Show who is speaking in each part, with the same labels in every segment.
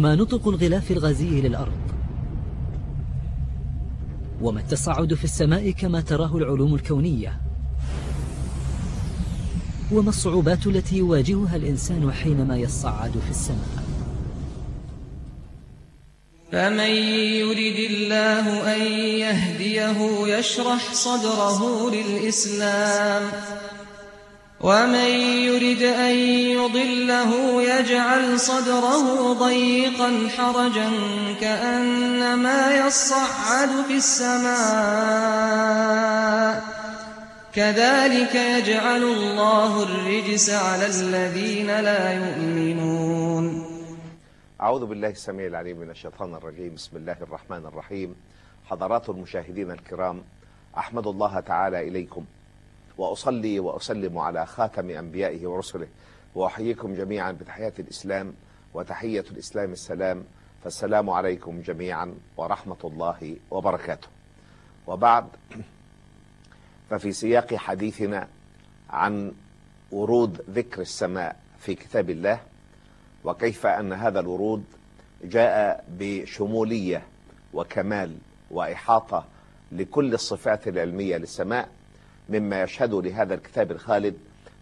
Speaker 1: ما نطق الغلاف الغازي للأرض وما التصاعد في السماء كما تراه العلوم الكونية. وما الصعوبات التي يواجهها الإنسان حينما يصعد في السماء.
Speaker 2: فمن يرد الله أن يهديه يشرح صدره للإسلام. ومن يرد أن يضله يجعل صدره ضيقا حرجا كأنما يصعد في السماء. كذلك يجعل الله الرجس على الذين لا يؤمنون.
Speaker 3: أعوذ بالله السميع العليم من الشيطان الرجيم. بسم الله الرحمن الرحيم. حضرات المشاهدين الكرام أحمد الله تعالى إليكم. وأصلي وأسلم على خاتم أنبيائه ورسله. وأحييكم جميعا بتحية الإسلام وتحية الإسلام السلام. فالسلام عليكم جميعا ورحمة الله وبركاته. وبعد ففي سياق حديثنا عن ورود ذكر السماء في كتاب الله وكيف أن هذا الورود جاء بشمولية وكمال وإحاطة لكل الصفات العلمية للسماء مما يشهد لهذا الكتاب الخالد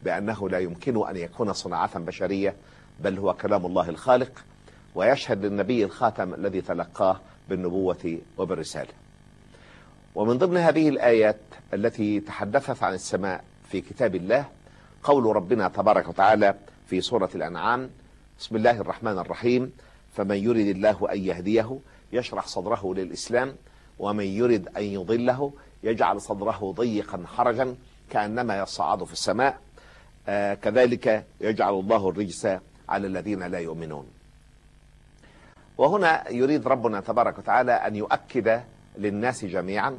Speaker 3: بأنه لا يمكن أن يكون صناعة بشرية بل هو كلام الله الخالق ويشهد للنبي الخاتم الذي تلقاه بالنبوة وبالرسالة. ومن ضمن هذه الآيات التي تحدثت عن السماء في كتاب الله قول ربنا تبارك وتعالى في سورة الأنعام بسم الله الرحمن الرحيم فمن يرد الله أن يهديه يشرح صدره للإسلام ومن يرد أن يضله يجعل صدره ضيقا حرجا كأنما يصعد في السماء. آه كذلك يجعل الله الرجس على الذين لا يؤمنون. وهنا يريد ربنا تبارك وتعالى أن يؤكد للناس جميعا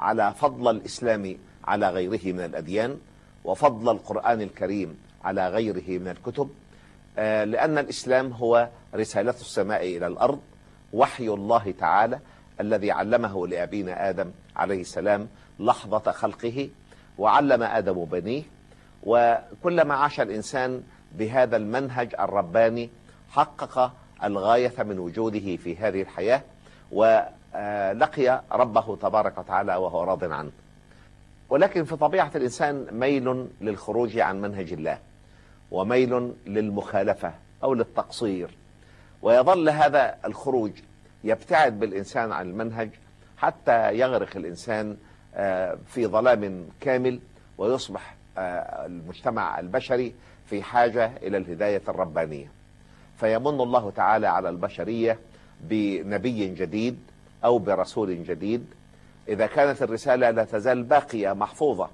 Speaker 3: على فضل الإسلام على غيره من الأديان وفضل القرآن الكريم على غيره من الكتب. آه لأن الإسلام هو رسالة السماء إلى الأرض وحي الله تعالى الذي علمه لأبينا آدم عليه السلام لحظة خلقه وعلم آدم بنيه وكلما عاش الإنسان بهذا المنهج الرباني حقق الغاية من وجوده في هذه الحياة ولقي ربه تبارك وتعالى وهو راض عنه. ولكن في طبيعة الإنسان ميل للخروج عن منهج الله وميل للمخالفة أو للتقصير ويظل هذا الخروج يبتعد بالإنسان عن المنهج حتى يغرق الإنسان في ظلام كامل ويصبح المجتمع البشري في حاجة إلى الهداية الربانية. فيمن الله تعالى على البشرية بنبي جديد أو برسول جديد. إذا كانت الرسالة لا تزال باقية محفوظة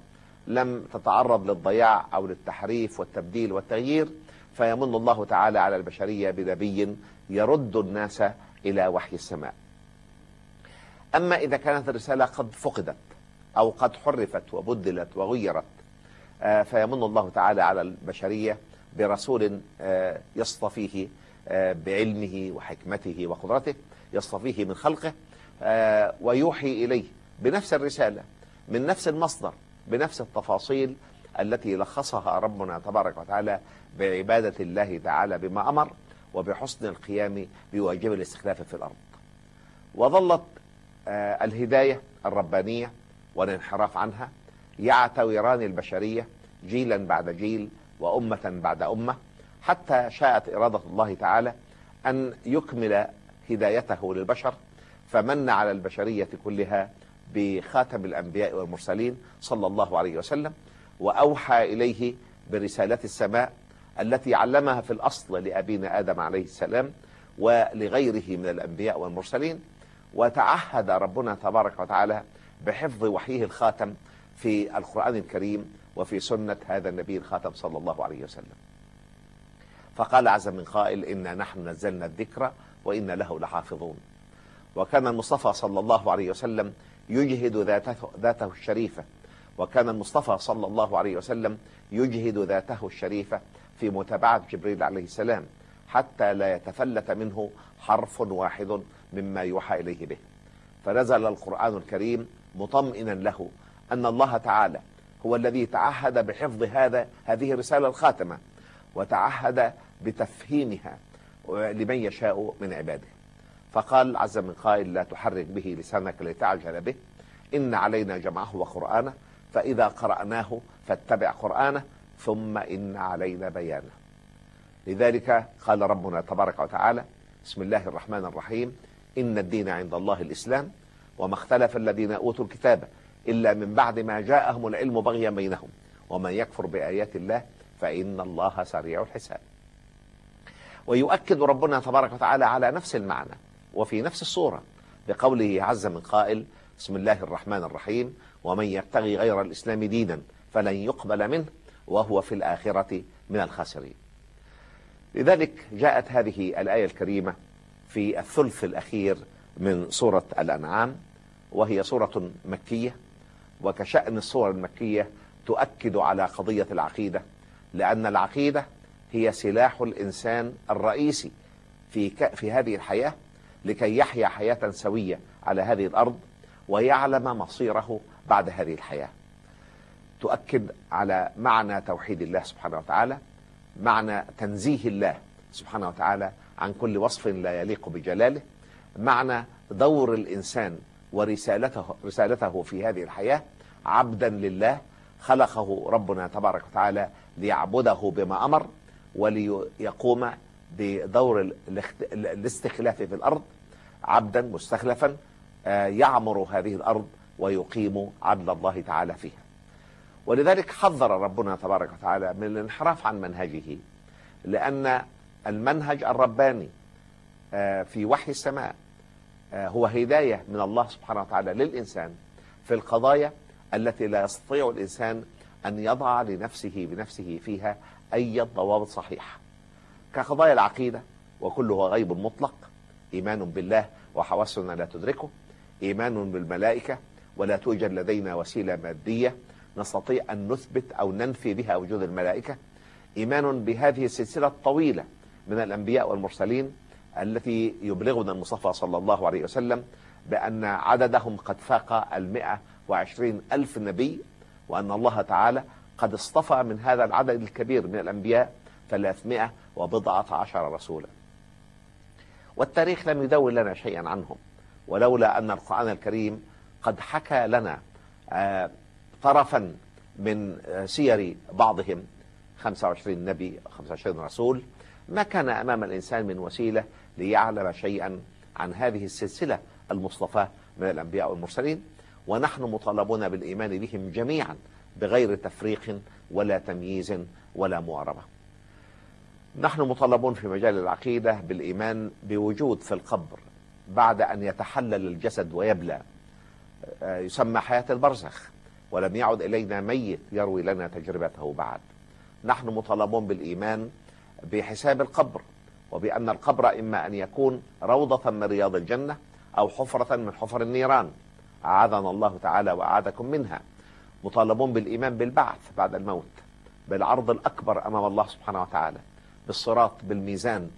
Speaker 3: لم تتعرض للضياع أو للتحريف والتبديل والتغيير فيمن الله تعالى على البشرية بنبي يرد الناس إلى وحي السماء. أما إذا كانت الرسالة قد فقدت أو قد حرفت وبدلت وغيرت فيمن الله تعالى على البشرية برسول يصطفيه بعلمه وحكمته وقدرته يصطفيه من خلقه ويوحي إليه بنفس الرسالة من نفس المصدر بنفس التفاصيل التي لخصها ربنا تبارك وتعالى بعبادة الله تعالى بما أمر. وبحسن القيام بواجب الاستخلاف في الأرض. وظلت الهداية الربانية والانحراف عنها يعتوران البشرية جيلا بعد جيل وأمة بعد أمة حتى شاءت إرادة الله تعالى أن يكمل هدايته للبشر فمن على البشرية كلها بخاتم الأنبياء والمرسلين صلى الله عليه وسلم وأوحى إليه برسالة السماء التي علمها في الأصل لأبينا آدم عليه السلام ولغيره من الأنبياء والمرسلين. وتعهد ربنا تبارك وتعالى بحفظ وحيه الخاتم في القرآن الكريم وفي سنة هذا النبي الخاتم صلى الله عليه وسلم. فقال عز من قائل إنا نحن نزلنا الذكر وإن له لحافظون. وكان المصطفى صلى الله عليه وسلم يجهد ذاته, ذاته الشريفة. وكان المصطفى صلى الله عليه وسلم يجهد ذاته الشريفة في متابعة جبريل عليه السلام حتى لا يتفلت منه حرف واحد مما يوحى إليه به. فنزل القرآن الكريم مطمئنا له أن الله تعالى هو الذي تعهد بحفظ هذا هذه الرسالة الخاتمة وتعهد بتفهيمها لمن يشاء من عباده. فقال عز من قائل لا تحرك به لسانك لتعجل به إن علينا جمعه وقرآنه فإذا قرأناه فاتبع قرآنه ثم إن علينا بيانه لذلك قال ربنا تبارك وتعالى بسم الله الرحمن الرحيم. إن الدين عند الله الإسلام وما اختلف الذين أوتوا الكتاب إلا من بعد ما جاءهم العلم بغيا بينهم. ومن يكفر بآيات الله فإن الله سريع الحساب. ويؤكد ربنا تبارك وتعالى على نفس المعنى وفي نفس الصورة بقوله عز من قائل بسم الله الرحمن الرحيم. ومن يبتغي غير الإسلام دينا فلن يقبل منه. وهو في الآخرة من الخاسرين. لذلك جاءت هذه الآية الكريمة في الثلث الأخير من سورة الأنعام وهي سورة مكية وكشأن السور المكية تؤكد على قضية العقيدة لأن العقيدة هي سلاح الإنسان الرئيسي في في هذه الحياة لكي يحيا حياة سوية على هذه الأرض ويعلم مصيره بعد هذه الحياة. تؤكد على معنى توحيد الله سبحانه وتعالى معنى تنزيه الله سبحانه وتعالى عن كل وصف لا يليق بجلاله معنى دور الإنسان ورسالته رسالته في هذه الحياة عبدا لله خلقه ربنا تبارك وتعالى ليعبده بما أمر وليقوم بدور الاستخلاف في الأرض عبدا مستخلفا يعمر هذه الأرض ويقيم عدل الله تعالى فيها. ولذلك حذر ربنا تبارك وتعالى من الانحراف عن منهجه لأن المنهج الرباني في وحي السماء هو هداية من الله سبحانه وتعالى للإنسان في القضايا التي لا يستطيع الإنسان أن يضع لنفسه بنفسه فيها أي ضوابط صحيحة. كقضايا العقيدة وكله غيب مطلق إيمان بالله وحواسنا لا تدركه إيمان بالملائكة ولا توجد لدينا وسيلة مادية نستطيع أن نثبت أو ننفي بها وجود الملائكة. إيمان بهذه السلسلة الطويلة من الأنبياء والمرسلين التي يبلغنا المصطفى صلى الله عليه وسلم بأن عددهم قد فاق المئة وعشرين ألف نبي وأن الله تعالى قد اصطفى من هذا العدد الكبير من الأنبياء ثلاثمائة وبضعة عشر رسولا. والتاريخ لم يدون لنا شيئا عنهم ولولا أن القرآن الكريم قد حكى لنا طرفا من سير بعضهم 25 نبي 25 رسول ما كان أمام الإنسان من وسيلة ليعلم شيئا عن هذه السلسلة المصطفاة من الأنبياء والمرسلين. ونحن مطالبون بالإيمان بهم جميعا بغير تفريق ولا تمييز ولا مواربة. نحن مطالبون في مجال العقيدة بالإيمان بوجود في القبر بعد أن يتحلل الجسد ويبلى. يسمى حياة البرزخ. ولم يعد إلينا ميت يروي لنا تجربته بعد. نحن مطالبون بالإيمان بحساب القبر وبأن القبر إما أن يكون روضة من رياض الجنة أو حفرة من حفر النيران. أعاذنا الله تعالى وأعاذكم منها. مطالبون بالإيمان بالبعث بعد الموت بالعرض الأكبر أمام الله سبحانه وتعالى بالصراط بالميزان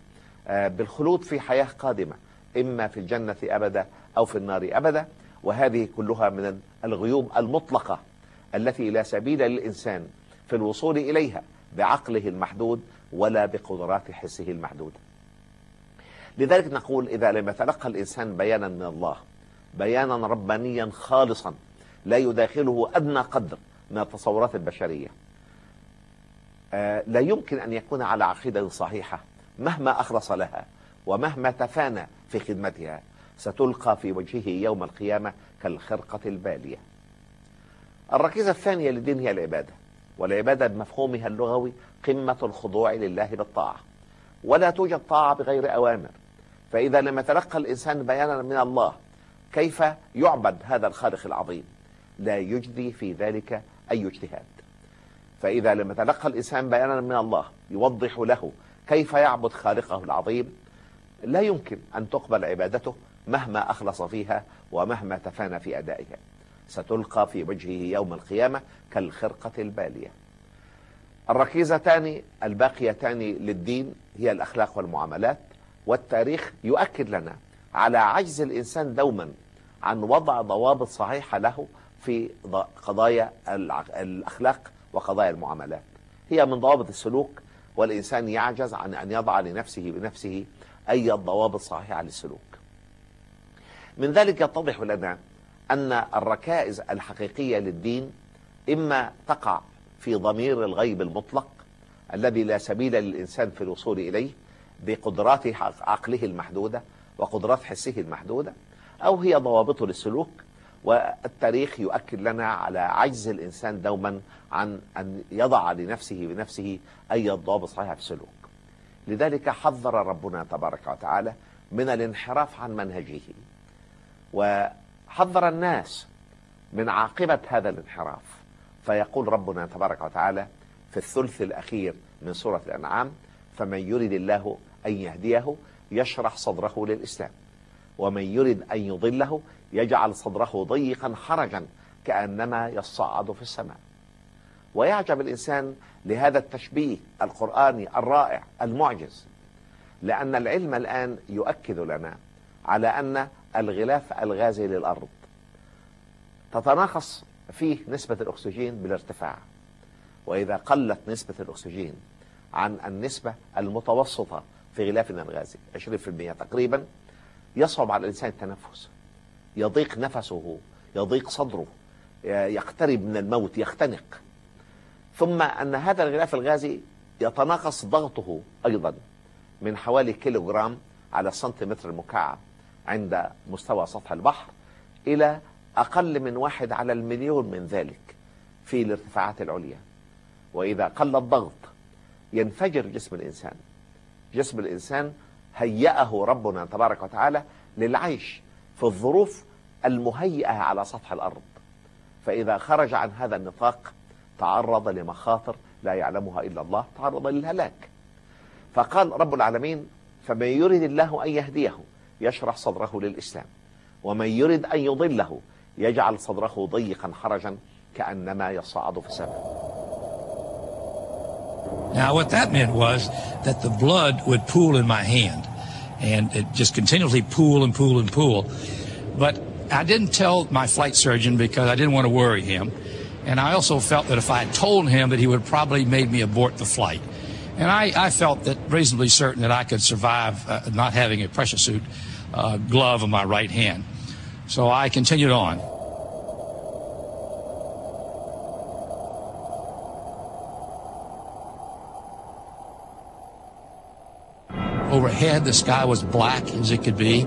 Speaker 3: بالخلود في حياة قادمة إما في الجنة أبدا أو في النار أبدا. وهذه كلها من الغيوب المطلقة التي لا سبيل للإنسان في الوصول إليها بعقله المحدود ولا بقدرات حسه المحدودة لذلك نقول إذا لم يتلقى الإنسان بيانا من الله بيانا ربانيا خالصا لا يداخله أدنى قدر من التصورات البشرية. لا يمكن أن يكون على عقيدة صحيحة مهما أخلص لها ومهما تفانى في خدمتها. ستلقى في وجهه يوم القيامة كالخرقة البالية. الركيزة الثانية للدين هي العبادة والعبادة بمفهومها اللغوي قمة الخضوع لله بالطاعة. ولا توجد طاعة بغير أوامر. فإذا لم يتلقى الإنسان بيانا من الله كيف يعبد هذا الخالق العظيم؟ لا يجدي في ذلك أي اجتهاد. فإذا لم يتلقى الإنسان بيانا من الله يوضح له كيف يعبد خالقه العظيم لا يمكن أن تقبل عبادته مهما أخلص فيها ومهما تفانى في أدائها. ستلقى في وجهه يوم القيامة كالخرقة البالية. الركيزتان الباقيتان للدين هي الأخلاق والمعاملات والتاريخ يؤكد لنا على عجز الإنسان دوما عن وضع ضوابط صحيحة له في قضايا الأخلاق وقضايا المعاملات. هي من ضوابط السلوك والإنسان يعجز عن أن يضع لنفسه بنفسه أي ضوابط صحيحة للسلوك. من ذلك يتضح لنا أن الركائز الحقيقية للدين إما تقع في ضمير الغيب المطلق الذي لا سبيل للإنسان في الوصول إليه بقدرات عقله المحدودة وقدرات حسه المحدودة أو هي ضوابطه للسلوك والتاريخ يؤكد لنا على عجز الإنسان دوما عن أن يضع لنفسه بنفسه أي ضوابط صحيحة في السلوك. لذلك حذر ربنا تبارك وتعالى من الانحراف عن منهجه. وحذر الناس من عاقبة هذا الانحراف. فيقول ربنا تبارك وتعالى في الثلث الأخير من سورة الأنعام فمن يرد الله أن يهديه يشرح صدره للإسلام ومن يرد أن يضله يجعل صدره ضيقا حرجا كأنما يصعد في السماء. ويعجب الإنسان لهذا التشبيه القرآني الرائع المعجز لأن العلم الآن يؤكد لنا على أن الغلاف الغازي للأرض. تتناقص فيه نسبة الأكسجين بالارتفاع. وإذا قلت نسبة الأكسجين عن النسبة المتوسطة في غلافنا الغازي 20% تقريبا يصعب على الإنسان التنفس. يضيق نفسه يضيق صدره يقترب من الموت يختنق. ثم أن هذا الغلاف الغازي يتناقص ضغطه أيضا من حوالي كيلو جرام على السنتيمتر المكعب عند مستوى سطح البحر إلى أقل من واحد على المليون من ذلك في الارتفاعات العليا. وإذا قل الضغط ينفجر جسم الإنسان. جسم الإنسان هيأه ربنا تبارك وتعالى للعيش في الظروف المهيئة على سطح الأرض. فإذا خرج عن هذا النطاق تعرض لمخاطر لا يعلمها إلا الله تعرض للهلاك. فقال رب العالمين فمن يرد الله أن يهديه يشرح صدره للإسلام ومن يرد أن يضله يجعل صدره ضيقا حرجا كأنما يصعد في السماء
Speaker 4: Now, what that meant was that the blood would pool in my hand, and it just continually pool and pool and pool. But I didn't tell my flight surgeon because I didn't want to worry him. And I also felt that if I had told him that he would probably made me abort the flight. And I, I felt that reasonably certain that I could survive uh, not having a pressure suit uh, glove on my right hand. So I continued on. Overhead, the sky was black as it could be.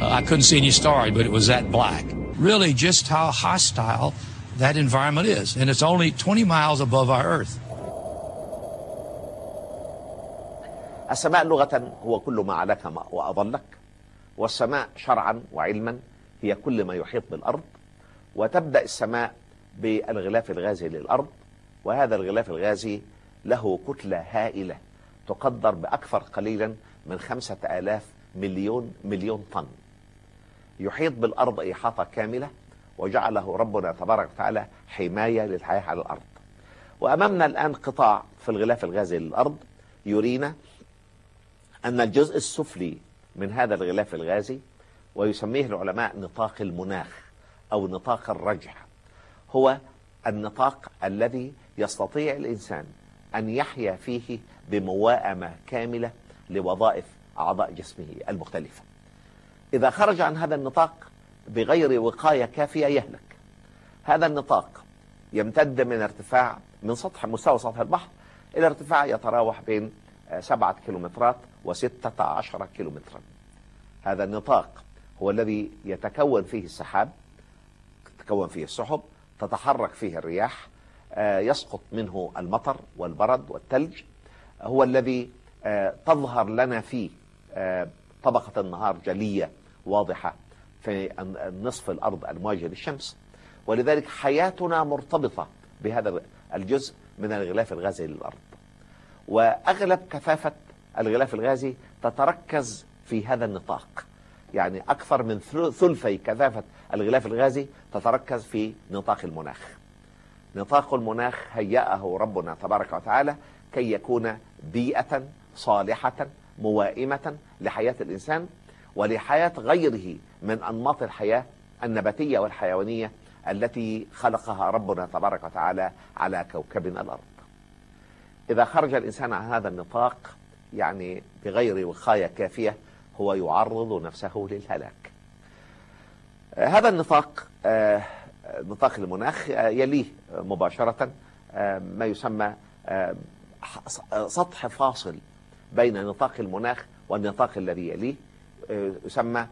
Speaker 4: Uh, I couldn't see any stars, but it was that black. Really, just how hostile that environment is. And it's only 20 miles above our Earth.
Speaker 3: السماء لغة هو كل ما علاك وأضلك والسماء شرعا وعلما هي كل ما يحيط بالأرض. وتبدأ السماء بالغلاف الغازي للأرض. وهذا الغلاف الغازي له كتلة هائلة تقدر بأكثر قليلا من خمسة آلاف مليون مليون طن. يحيط بالأرض إحاطة كاملة وجعله ربنا تبارك وتعالى حماية للحياة على الأرض. وأمامنا الآن قطاع في الغلاف الغازي للأرض يرينا أن الجزء السفلي من هذا الغلاف الغازي ويسميه العلماء نطاق المناخ أو نطاق الرجع هو النطاق الذي يستطيع الإنسان أن يحيا فيه بمواءمة كاملة لوظائف أعضاء جسمه المختلفة. إذا خرج عن هذا النطاق بغير وقاية كافية يهلك. هذا النطاق يمتد من ارتفاع من سطح مستوى سطح البحر إلى ارتفاع يتراوح بين سبعة كيلومترات وستة عشر كيلومترا. هذا النطاق هو الذي يتكون فيه السحاب تتكون فيه السحب تتحرك فيه الرياح يسقط منه المطر والبرد والثلج. هو الذي تظهر لنا فيه طبقة النهار جلية واضحة في نصف الأرض المواجه للشمس. ولذلك حياتنا مرتبطة بهذا الجزء من الغلاف الغازي للأرض. وأغلب كثافة الغلاف الغازي تتركز في هذا النطاق. يعني أكثر من ثلثي كثافة الغلاف الغازي تتركز في نطاق المناخ. نطاق المناخ هيأه ربنا تبارك وتعالى كي يكون بيئة صالحة موائمة لحياة الإنسان ولحياة غيره من أنماط الحياة النباتية والحيوانية التي خلقها ربنا تبارك وتعالى على كوكبنا الأرض. إذا خرج الإنسان عن هذا النطاق يعني بغير وقاية كافية هو يعرض نفسه للهلاك. آه، هذا النطاق آه، نطاق المناخ آه، يليه مباشرة ما يسمى سطح فاصل بين نطاق المناخ والنطاق الذي يليه يسمى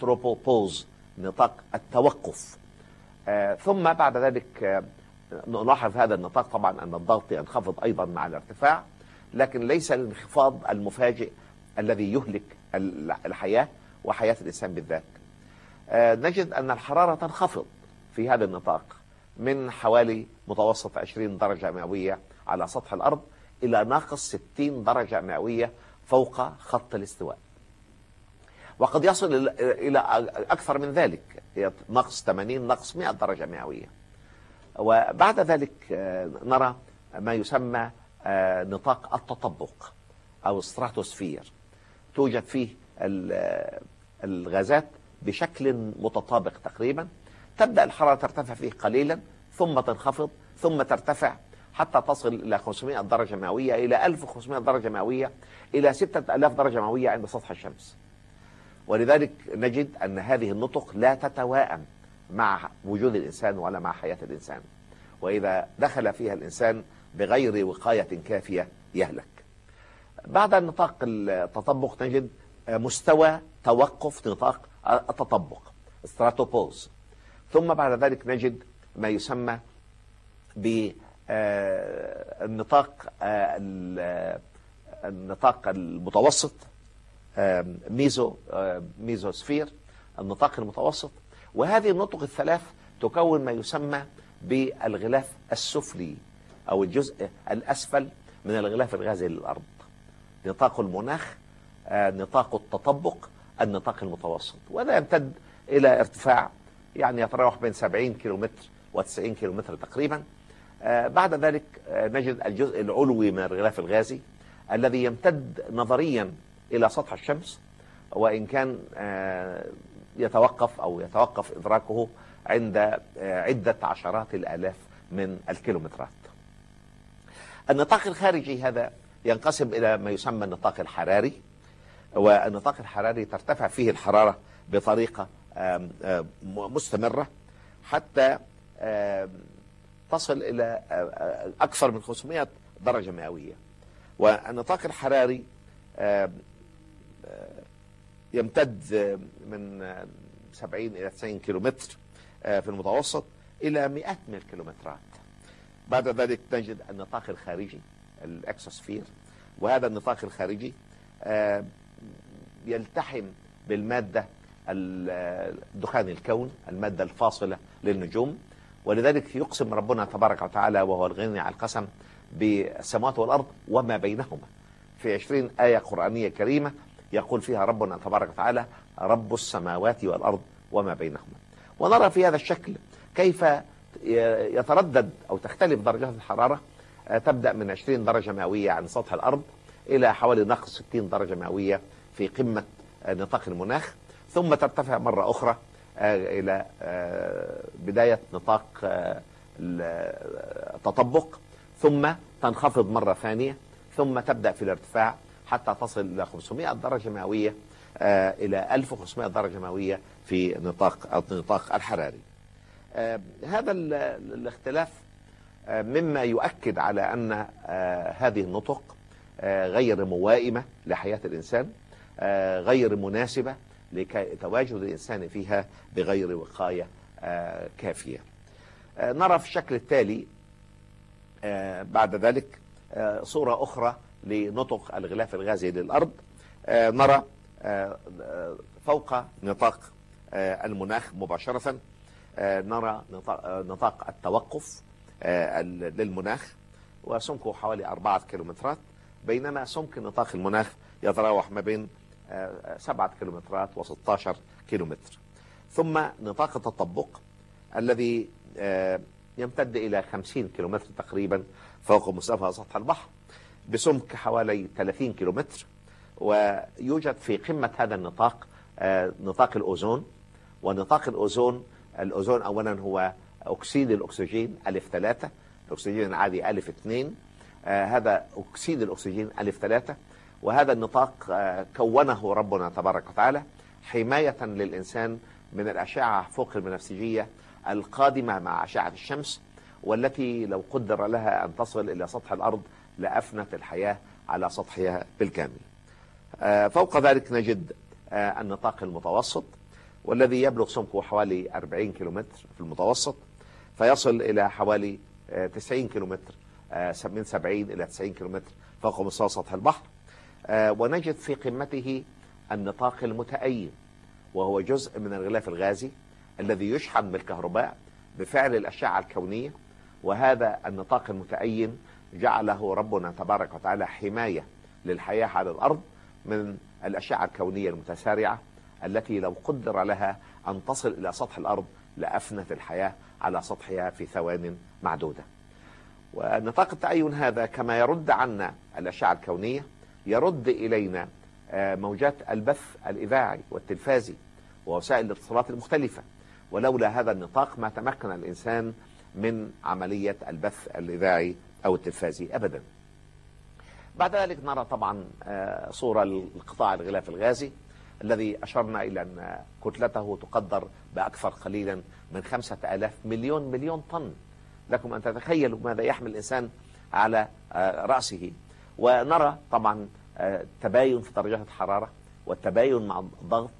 Speaker 3: تروبوبوز نطاق التوقف. ثم بعد ذلك نلاحظ هذا النطاق طبعا أن الضغط ينخفض أيضا مع الارتفاع. لكن ليس الانخفاض المفاجئ الذي يهلك ال- الحياة وحياة الإنسان بالذات. آه، نجد أن الحرارة تنخفض في هذا النطاق من حوالي متوسط 20 درجة مئوية على سطح الأرض إلى ناقص 60 درجة مئوية فوق خط الاستواء. وقد يصل إلى- أكثر من ذلك ناقص 80 ناقص 100 درجة مئوية. وبعد ذلك آه، نرى ما يسمى نطاق التطبق أو ستراتوسفير توجد فيه آه، الغازات بشكل متطابق تقريبا. تبدأ الحرارة ترتفع فيه قليلا ثم تنخفض ثم ترتفع حتى تصل إلى 500 درجة مئوية إلى 1500 درجة مئوية إلى 6000 درجة مئوية عند سطح الشمس. ولذلك نجد أن هذه النطق لا تتواءم مع وجود الإنسان ولا مع حياة الإنسان. وإذا دخل فيها الإنسان بغير وقاية كافية يهلك. بعد نطاق التطبق نجد مستوى توقف نطاق التطبق استراتوبوز ثم بعد ذلك نجد ما يسمى بالنطاق النطاق المتوسط آم، ميزو ميزوسفير النطاق المتوسط. وهذه النطق الثلاث تكون ما يسمى بالغلاف السفلي. أو الجزء الأسفل من الغلاف الغازي للأرض. نطاق المناخ آه، نطاق التطبق النطاق المتوسط. وهذا يمتد إلى ارتفاع يعني يتراوح بين 70 كيلومتر و90 كيلومتر تقريبا. آه، بعد ذلك آه، نجد الجزء العلوي من الغلاف الغازي الذي يمتد نظريا إلى سطح الشمس. وإن كان يتوقف أو يتوقف إدراكه عند عدة عشرات الآلاف من الكيلومترات. النطاق الخارجي هذا ينقسم إلى ما يسمى النطاق الحراري والنطاق الحراري ترتفع فيه آم، آم، مستمرة حتى تصل آه، أكثر من 500 درجة مئوية. والنطاق الحراري يمتد من آه، 70 إلى 90 كيلومتر في المتوسط إلى مئات من الكيلومترات بعد ذلك نجد النطاق الخارجي الاكسوسفير وهذا النطاق الخارجي آه، يلتحم بالمادة ال- دخان الكون المادة الفاصلة للنجوم. ولذلك يقسم ربنا تبارك وتعالى وهو الغني على القسم بالسماوات والأرض وما بينهما. في 20 آية قرآنية كريمة يقول فيها ربنا تبارك وتعالى رب السماوات والأرض وما بينهما. ونرى في هذا الشكل كيف يتردد أو تختلف درجات الحرارة آه، تبدأ من 20 درجة مئوية عن سطح الأرض إلى حوالي ناقص 60 درجة مئوية في قمة آه، نطاق المناخ ثم ترتفع مرة أخرى آه، إلى آه، بداية نطاق التطبق ثم تنخفض مرة ثانية ثم تبدأ في الارتفاع حتى تصل إلى 500 درجة مئوية آه، إلى 1500 درجة مئوية في نطاق النطاق الحراري. آه، هذا ال- الاختلاف آه، مما يؤكد على أن آه، هذه النطق غير موائمة لحياة الإنسان آه، غير مناسبة لتواجد الإنسان فيها بغير وقاية كافية. آه، نرى في الشكل التالي بعد ذلك صورة أخرى لنطق الغلاف الغازي للأرض نرى فوق نطاق المناخ مباشرة نرى نطاق, آه، التوقف آه، للمناخ وسمكه حوالي أربعة كيلومترات بينما سمك نطاق المناخ يتراوح ما بين آه، سبعة كيلومترات و16 كيلومتر. ثم نطاق التطبق الذي آه، يمتد إلى 50 كيلومتر تقريبا فوق مستوى سطح البحر بسمك حوالي 30 كيلومتر ويوجد في قمة هذا النطاق آه، نطاق الأوزون ونطاق الأوزون الأوزون أولا هو أكسيد الأكسجين ألف ثلاثة الأكسجين العادي ألف اثنين آه، هذا أكسيد الأكسجين ألف ثلاثة وهذا النطاق آه، كونه ربنا تبارك وتعالى حماية للإنسان من الأشعة فوق البنفسجية القادمة مع أشعة الشمس والتي لو قدر لها أن تصل إلى سطح الأرض لأفنت الحياة على سطحها بالكامل. آه، فوق ذلك نجد النطاق المتوسط والذي يبلغ سمكه حوالي 40 كيلومتر في المتوسط فيصل إلى حوالي آه، 90 كيلومتر آه، من 70 إلى 90 كيلومتر فوق مستوى سطح البحر. آه، ونجد في قمته النطاق المتأين وهو جزء من الغلاف الغازي الذي يشحن بالكهرباء بفعل الأشعة الكونية. وهذا النطاق المتأين جعله ربنا تبارك وتعالى حماية للحياة على الأرض من الأشعة الكونية المتسارعة التي لو قدر لها أن تصل إلى سطح الأرض لأفنت الحياة على سطحها في ثوان معدودة. ونطاق التأين هذا كما يرد عنا الأشعة الكونية يرد إلينا آه، موجات البث الإذاعي والتلفازي ووسائل الاتصالات المختلفة. ولولا هذا النطاق ما تمكن الإنسان من عملية البث الإذاعي أو التلفازي أبدا. بعد ذلك نرى طبعا آه، صورة لقطاع الغلاف الغازي. الذي أشرنا إلى أن كتلته تقدر بأكثر قليلا من خمسة آلاف مليون مليون طن. لكم أن تتخيلوا ماذا يحمل الإنسان على آه، رأسه. ونرى طبعا آه، تباين في درجات الحرارة والتباين مع الضغط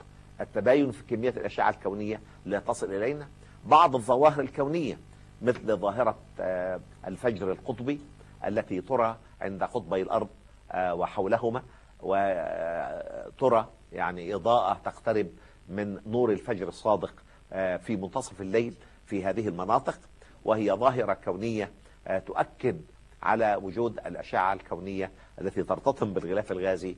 Speaker 3: التباين في كمية الأشعة الكونية لا تصل إلينا. بعض الظواهر الكونية مثل ظاهرة آه، الفجر القطبي التي ترى عند قطبي الأرض وحولهما وترى يعني إضاءة تقترب من نور الفجر الصادق آه، في منتصف الليل في هذه المناطق وهي ظاهرة كونية آه، تؤكد على وجود الأشعة الكونية التي ترتطم بالغلاف الغازي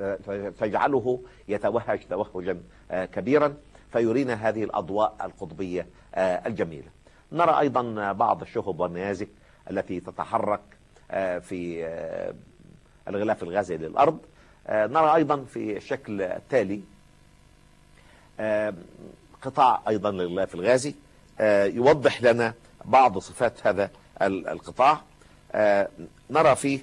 Speaker 3: وتجعله يتوهج توهجا آه، كبيرا فيرينا هذه الأضواء القطبية آه، الجميلة. نرى أيضا بعض الشهب والنيازك التي تتحرك آه، في آه، الغلاف الغازي للأرض آه، نرى أيضا في الشكل التالي آه، قطاع أيضا للغلاف الغازي آه، يوضح لنا بعض صفات هذا ال- القطاع. آه، نرى فيه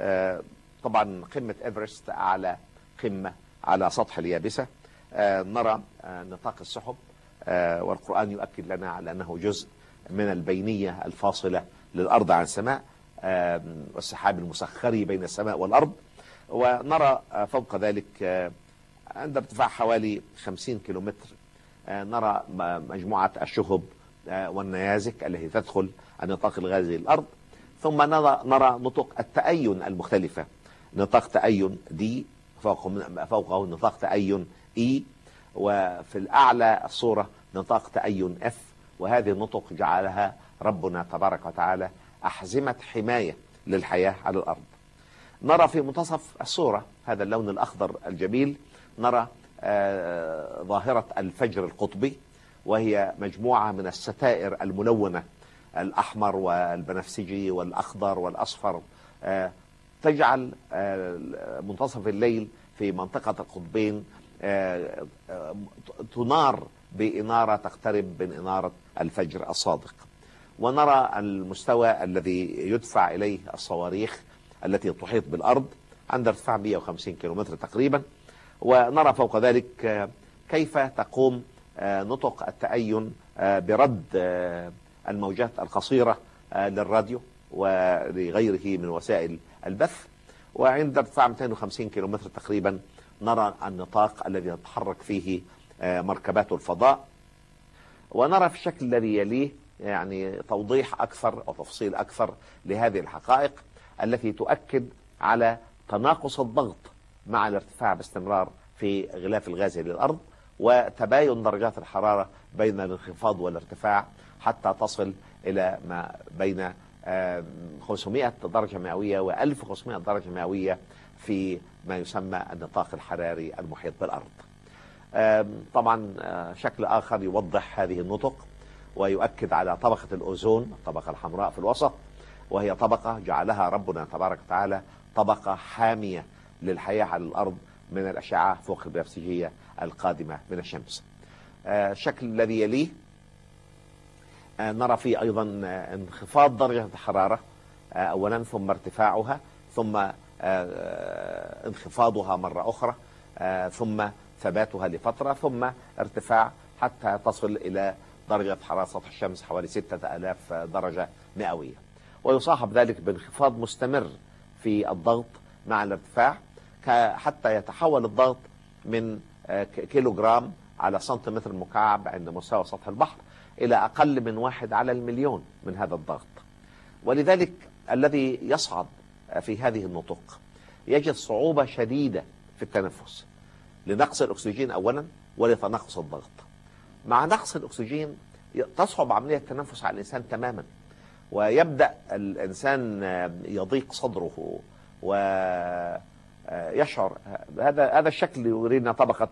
Speaker 3: آه، طبعا قمة إيفرست أعلى قمة على سطح اليابسة. آه، نرى آه، نطاق السحب آه، والقرآن يؤكد لنا على أنه جزء من البينية الفاصلة للأرض عن السماء آه، والسحاب المسخر بين السماء والأرض. ونرى فوق ذلك آه، عند ارتفاع حوالي 50 كيلومتر آه، نرى مجموعة الشهب آه، والنيازك التي تدخل النطاق الغازي للأرض. ثم نرى, نرى نطق التأين المختلفة نطاق تأين دي فوق فوقه نطاق تأين إي وفي الأعلى الصورة نطاق تأين اف وهذه النطق جعلها ربنا تبارك وتعالى أحزمة حماية للحياة على الأرض. نرى في منتصف الصورة هذا اللون الأخضر الجميل نرى آه، ظاهرة الفجر القطبي وهي مجموعة من الستائر الملونة الأحمر والبنفسجي والأخضر والأصفر. آه، تجعل آه، منتصف الليل في منطقة القطبين تنار بإنارة تقترب من إنارة الفجر الصادق. ونرى المستوى الذي يدفع إليه الصواريخ التي تحيط بالأرض عند ارتفاع 150 كيلومتر تقريبا. ونرى فوق ذلك آه، كيف تقوم آه، نطق التأين آه، برد الموجات القصيرة للراديو ولغيره من وسائل البث. وعند ارتفاع 250 كيلومتر تقريبا نرى النطاق الذي تتحرك فيه مركبات الفضاء. ونرى في الشكل الذي يليه يعني توضيح أكثر أو تفصيل أكثر لهذه الحقائق. التي تؤكد على تناقص الضغط مع الارتفاع باستمرار في غلاف الغاز للأرض وتباين درجات الحرارة بين الانخفاض والارتفاع حتى تصل إلى ما بين آم، 500 درجة مئوية و 1500 درجة مئوية في ما يسمى النطاق الحراري المحيط بالأرض. طبعا آه، شكل آخر يوضح هذه النطق ويؤكد على طبقة الأوزون الطبقة الحمراء في الوسط وهي طبقة جعلها ربنا تبارك وتعالى طبقة حامية للحياة على الأرض من الأشعة فوق البنفسجية القادمة من الشمس. آه، الشكل الذي يليه آه، نرى فيه أيضا آه، انخفاض درجة الحرارة أولا ثم ارتفاعها ثم انخفاضها مرة أخرى ثم ثباتها لفترة ثم ارتفاع حتى تصل إلى درجة حرارة سطح الشمس حوالي 6000 درجة مئوية. ويصاحب ذلك بانخفاض مستمر في الضغط مع الارتفاع حتى يتحول الضغط من آه، ك- كيلو جرام على سنتيمتر مكعب عند مستوى سطح البحر إلى أقل من واحد على المليون من هذا الضغط. ولذلك الذي يصعد في هذه النطق يجد صعوبة شديدة في التنفس لنقص الأكسجين أولا ولتنقص الضغط. مع نقص الأكسجين تصعب عملية التنفس على الإنسان تماما. ويبدأ الإنسان يضيق صدره ويشعر. هذا هذا الشكل يرينا طبقة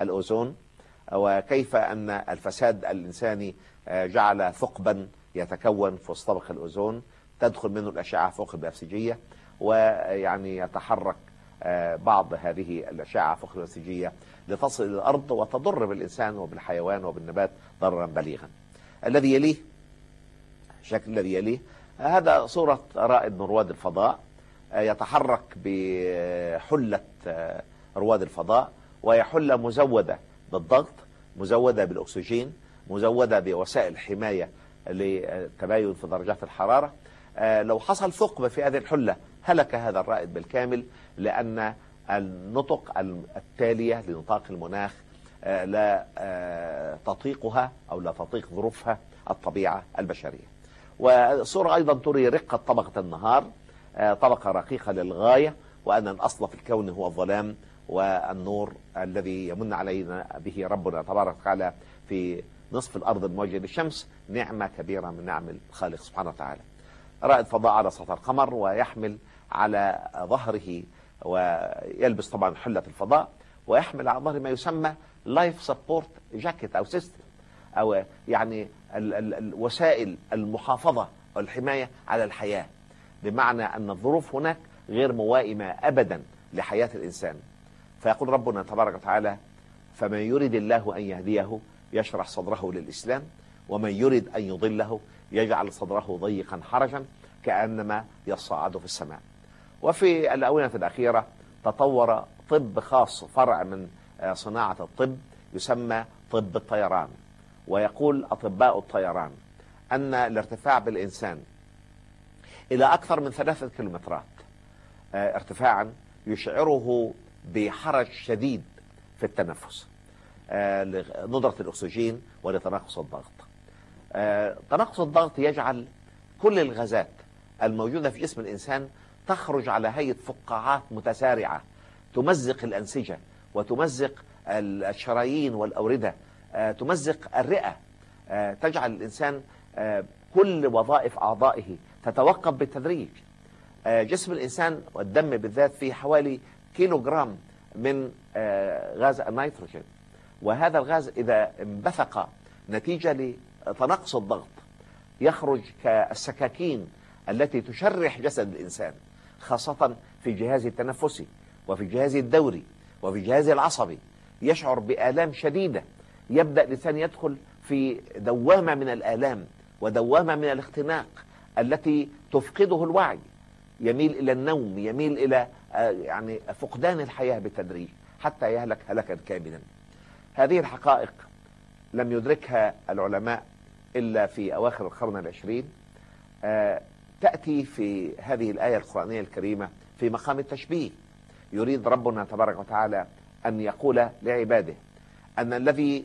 Speaker 3: الأوزون وكيف أن الفساد الإنساني جعل ثقبا يتكون في وسط الأوزون. تدخل منه الأشعة فوق البنفسجية ويعني يتحرك آه، بعض هذه الأشعة فوق البنفسجية لتصل إلى الأرض وتضر بالإنسان وبالحيوان وبالنبات ضررا بليغا. الذي يليه الشكل الذي يليه. هذا صورة رائد من رواد الفضاء آه، يتحرك بحلة آه، رواد الفضاء وهي حلة مزودة بالضغط مزودة بالأكسجين مزودة بوسائل حماية للتباين في درجات الحرارة. آه، لو حصل ثقب في هذه الحلة هلك هذا الرائد بالكامل لأن النطق التالية لنطاق المناخ لا تطيقها أو لا تطيق ظروفها الطبيعة البشرية. والصورة أيضا تري رقة طبقة النهار آه، طبقة رقيقة للغاية وأن الأصل في الكون هو الظلام والنور الذي يمن علينا به ربنا. تبارك وتعالى في نصف الأرض الموجة للشمس نعمة كبيرة من نعم الخالق سبحانه وتعالى. رائد فضاء على سطح القمر ويحمل على ظهره ويلبس طبعا حلة الفضاء ويحمل على ظهره ما يسمى life support jacket أو system أو يعني ال- ال- الوسائل المحافظة والحماية على الحياة. بمعنى أن الظروف هناك غير موائمة أبدا لحياة الإنسان. فيقول ربنا تبارك وتعالى فمن يرد الله أن يهديه يشرح صدره للإسلام ومن يرد أن يضله يجعل صدره ضيقا حرجا كأنما يصعد في السماء. وفي الآونة الأخيرة تطور طب خاص فرع من آه، صناعة الطب يسمى طب الطيران. ويقول أطباء الطيران أن الارتفاع بالإنسان إلى أكثر من ثلاثة كيلومترات آه، ارتفاعا يشعره بحرج شديد في التنفس آه، لندرة الأكسجين ولتناقص الضغط. آه، تناقص الضغط يجعل كل الغازات الموجودة في جسم الإنسان تخرج على هيئة فقاعات متسارعة تمزق الأنسجة وتمزق الشرايين والأوردة تمزق الرئة. آه، تجعل الإنسان آه، كل وظائف أعضائه تتوقف بالتدريج. آه، جسم الإنسان والدم بالذات فيه حوالي كيلو جرام من آه، غاز النيتروجين. وهذا الغاز إذا انبثق نتيجة لتنقص الضغط يخرج كالسكاكين التي تشرح جسد الإنسان خاصة في الجهاز التنفسي وفي الجهاز الدوري وفي الجهاز العصبي يشعر بآلام شديدة يبدأ الإنسان يدخل في دوامة من الآلام ودوامة من الاختناق التي تفقده الوعي. يميل إلى النوم يميل إلى آه، يعني فقدان الحياة بالتدريج حتى يهلك هلكا كاملا. هذه الحقائق لم يدركها العلماء إلا في أواخر القرن العشرين. آه، تأتي في هذه الآية القرآنية الكريمة في مقام التشبيه. يريد ربنا تبارك وتعالى أن يقول لعباده أن الذي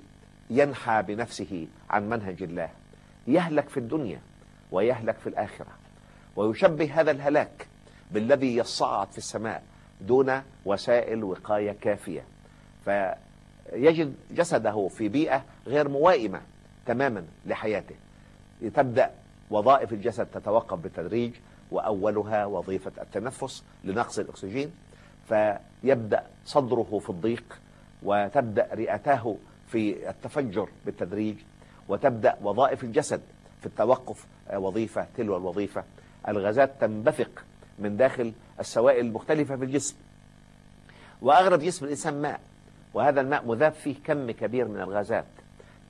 Speaker 3: ينحى بنفسه عن منهج الله. يهلك في الدنيا ويهلك في الآخرة. ويشبه هذا الهلاك بالذي يصعد في السماء دون وسائل وقاية كافية. فيجد جسده في بيئة غير موائمة تماما لحياته. تبدأ وظائف الجسد تتوقف بالتدريج وأولها وظيفة التنفس لنقص الأكسجين. فيبدأ صدره في الضيق وتبدأ رئتاه في التفجر بالتدريج وتبدأ وظائف الجسد في التوقف آه، وظيفة تلو الوظيفة. الغازات تنبثق من داخل السوائل المختلفة في الجسم. وأغلب جسم الإنسان ماء وهذا الماء مذاب فيه كم كبير من الغازات.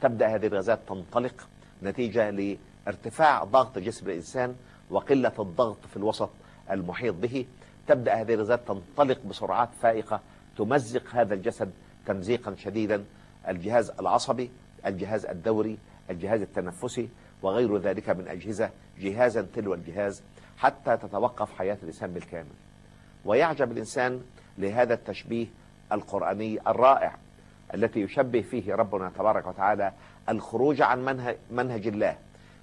Speaker 3: تبدأ هذه الغازات تنطلق نتيجة لارتفاع ضغط جسم الإنسان وقلة الضغط في الوسط المحيط به. تبدأ هذه الغازات تنطلق بسرعات فائقة تمزق هذا الجسد تمزيقا شديدا الجهاز العصبي الجهاز الدوري الجهاز التنفسي وغير ذلك من أجهزة جهازا تلو الجهاز حتى تتوقف حياة الإنسان بالكامل. ويعجب الإنسان لهذا التشبيه القرآني الرائع التي يشبه فيه ربنا تبارك وتعالى الخروج عن منهج, منهج الله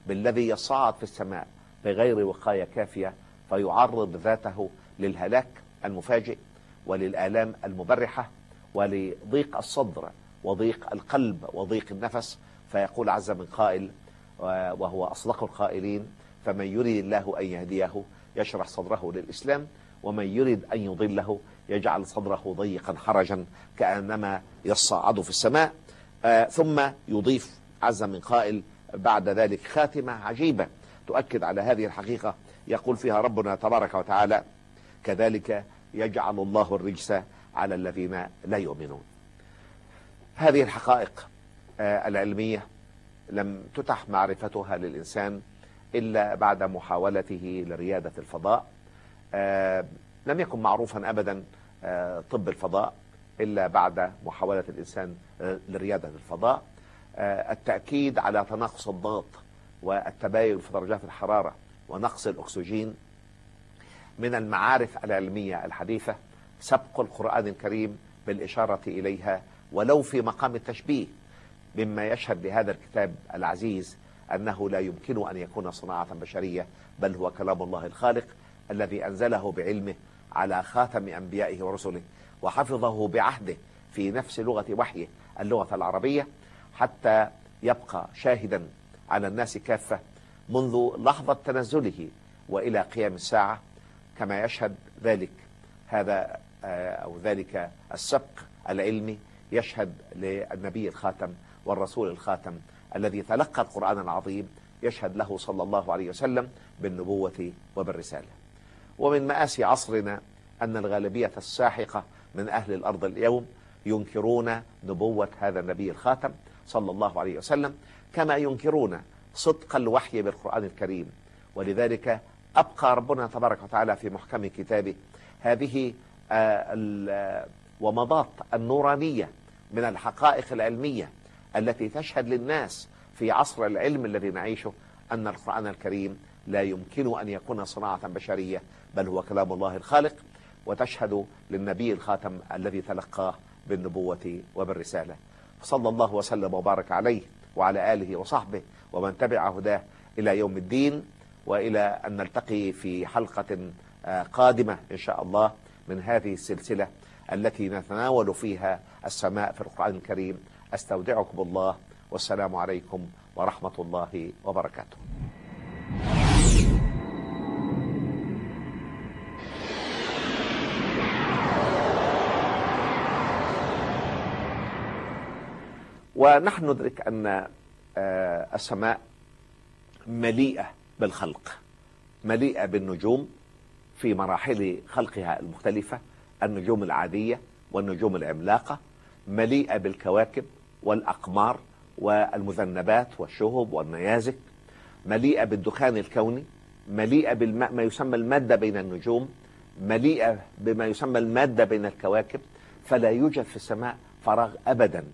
Speaker 3: بالذي يصعد في السماء بغير وقاية كافية فيعرض ذاته للهلاك المفاجئ وللآلام المبرحة ولضيق الصدر وضيق القلب وضيق النفس. فيقول عز من قائل وهو أصدق القائلين فمن يريد الله أن يهديه يشرح صدره للإسلام ومن يريد أن يضله يجعل صدره ضيقا حرجا كأنما يصعد في السماء. آه ثم يضيف عز من قائل بعد ذلك خاتمة عجيبة تؤكد على هذه الحقيقة. يقول فيها ربنا تبارك وتعالى كذلك يجعل الله الرجس على الذين لا يؤمنون هذه الحقائق آه العلمية لم تتح معرفتها للإنسان إلا بعد محاولته لريادة الفضاء. آه لم يكن معروفا أبدا آه طب الفضاء إلا بعد محاولة الإنسان لريادة الفضاء. التأكيد على تناقص الضغط والتباين في درجات الحرارة ونقص الأكسجين من المعارف العلمية الحديثة سبق القرآن الكريم بالإشارة إليها ولو في مقام التشبيه مما يشهد لهذا الكتاب العزيز أنه لا يمكن أن يكون صناعة بشرية بل هو كلام الله الخالق الذي أنزله بعلمه على خاتم أنبيائه ورسله وحفظه بعهده في نفس لغة وحيه اللغة العربية حتى يبقى شاهدا على الناس كافة منذ لحظة تنزله وإلى قيام الساعة. كما يشهد ذلك هذا أو ذلك السبق العلمي يشهد للنبي الخاتم والرسول الخاتم الذي تلقى القرآن العظيم يشهد له صلى الله عليه وسلم بالنبوة وبالرسالة. ومن مآسي عصرنا أن الغالبية الساحقة من أهل الأرض اليوم ينكرون نبوة هذا النبي الخاتم صلى الله عليه وسلم كما ينكرون صدق الوحي بالقرآن الكريم. ولذلك أبقى ربنا تبارك وتعالى في محكم كتابه هذه ومضات النورانية من الحقائق العلمية التي تشهد للناس في عصر العلم الذي نعيشه أن القرآن الكريم لا يمكن أن يكون صناعة بشرية بل هو كلام الله الخالق وتشهد للنبي الخاتم الذي تلقاه بالنبوة وبالرسالة. صلى الله وسلم وبارك عليه وعلى آله وصحبه ومن تبع هداه إلى يوم الدين وإلى أن نلتقي في حلقة قادمة إن شاء الله من هذه السلسلة التي نتناول فيها السماء في القرآن الكريم. أستودعكم الله. والسلام عليكم ورحمة الله وبركاته. ونحن ندرك أن السماء مليئة بالخلق. مليئة بالنجوم في مراحل خلقها المختلفة. النجوم العادية والنجوم العملاقة. مليئة بالكواكب والأقمار والمذنبات والشهب والنيازك مليئة بالدخان الكوني مليئة بالماء ما يسمى المادة بين النجوم مليئة بما يسمى المادة بين الكواكب فلا يوجد في السماء فراغ أبدا.